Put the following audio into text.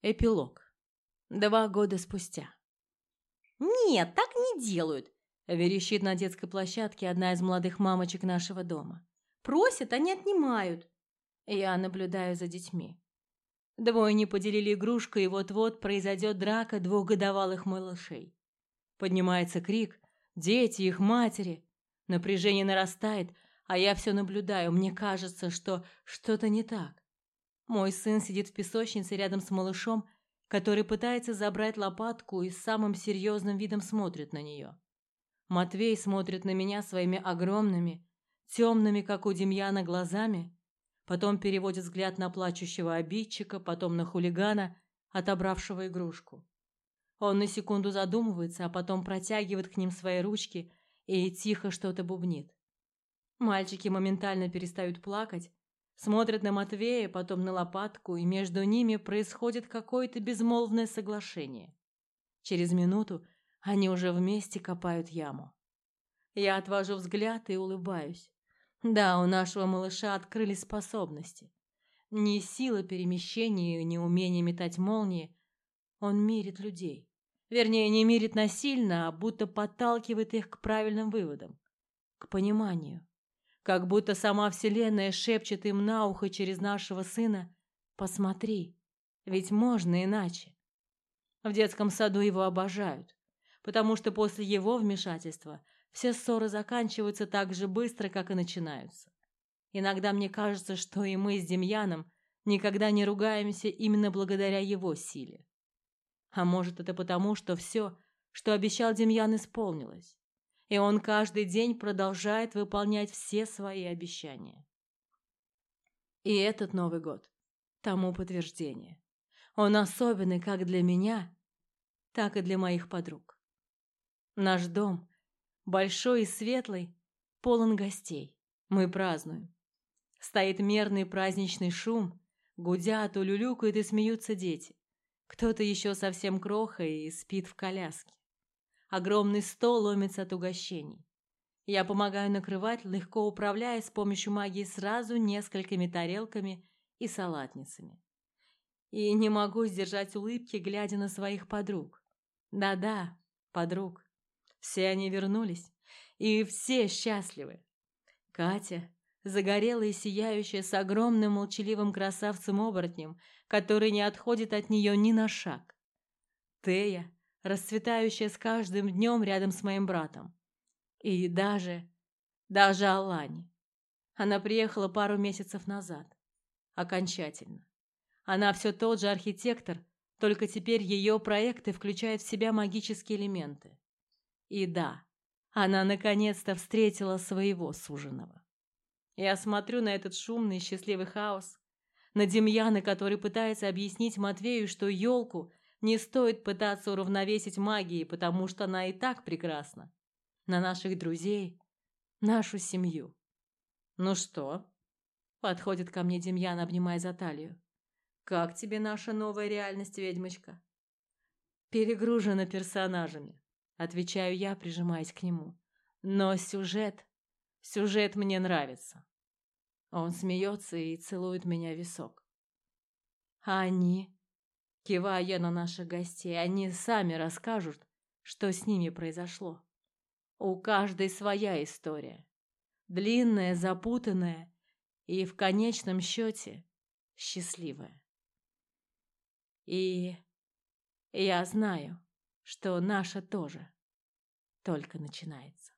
Эпилог. Два года спустя. «Нет, так не делают!» – верещит на детской площадке одна из молодых мамочек нашего дома. «Просят, не отнимают!» Я наблюдаю за детьми. Двое не поделили игрушку, и вот-вот произойдет драка двухгодовалых малышей. Поднимается крик, дети, их матери. Напряжение нарастает, а я все наблюдаю, мне кажется, что что-то не так. Мой сын сидит в песочнице рядом с малышом, который пытается забрать лопатку и самым серьезным видом смотрит на нее. Матвей смотрит на меня своими огромными, темными, как у Демьяна, глазами, потом переводит взгляд на плачущего обидчика, потом на хулигана, отобравшего игрушку. Он на секунду задумывается, а потом протягивает к ним свои ручки и тихо что-то бубнит. Мальчики моментально перестают плакать, Смотрят на Матвея, потом на лопатку, и между ними происходит какое-то безмолвное соглашение. Через минуту они уже вместе копают яму. Я отвожу взгляд и улыбаюсь. Да, у нашего малыша открылись способности. Не сила перемещения, не умение метать молнии. Он мирит людей. Вернее, не мирит насильно, а будто подталкивает их к правильным выводам, к пониманию. Как будто сама Вселенная шепчет им на ухо через нашего сына «Посмотри, ведь можно иначе». В детском саду его обожают, потому что после его вмешательства все ссоры заканчиваются так же быстро, как и начинаются. Иногда мне кажется, что и мы с Демьяном никогда не ругаемся именно благодаря его силе. А может, это потому, что все, что обещал Демьян, исполнилось и он каждый день продолжает выполнять все свои обещания. И этот Новый год тому подтверждение. Он особенный как для меня, так и для моих подруг. Наш дом, большой и светлый, полон гостей. Мы празднуем. Стоит мерный праздничный шум, гудят, улюлюкают и смеются дети. Кто-то еще совсем кроха и спит в коляске. Огромный стол ломится от угощений. Я помогаю накрывать, легко управляя с помощью магии сразу несколькими тарелками и салатницами. И не могу сдержать улыбки, глядя на своих подруг. Да-да, подруг. Все они вернулись, и все счастливы. Катя, загорелая и сияющая, с огромным молчаливым красавцем-оборотнем, который не отходит от нее ни на шаг. Тея, расцветающая с каждым днем рядом с моим братом. И даже... даже Алани. Она приехала пару месяцев назад. Окончательно. Она все тот же архитектор, только теперь ее проекты включают в себя магические элементы. И да, она наконец-то встретила своего суженого. Я смотрю на этот шумный и счастливый хаос, на Демьяна, который пытается объяснить Матвею, что елку не стоит пытаться уравновесить магией, потому что она и так прекрасна. На наших друзей, нашу семью. Ну что? Подходит ко мне Демьян, обнимая за талию. Как тебе наша новая реальность, ведьмочка? Перегружена персонажами, отвечаю я, прижимаясь к нему. Но сюжет, сюжет мне нравится. Он смеется и целует меня в висок. А они Кивая я на наших гостей, они сами расскажут, что с ними произошло. У каждой своя история. Длинная, запутанная и в конечном счете счастливая. И я знаю, что наша тоже только начинается.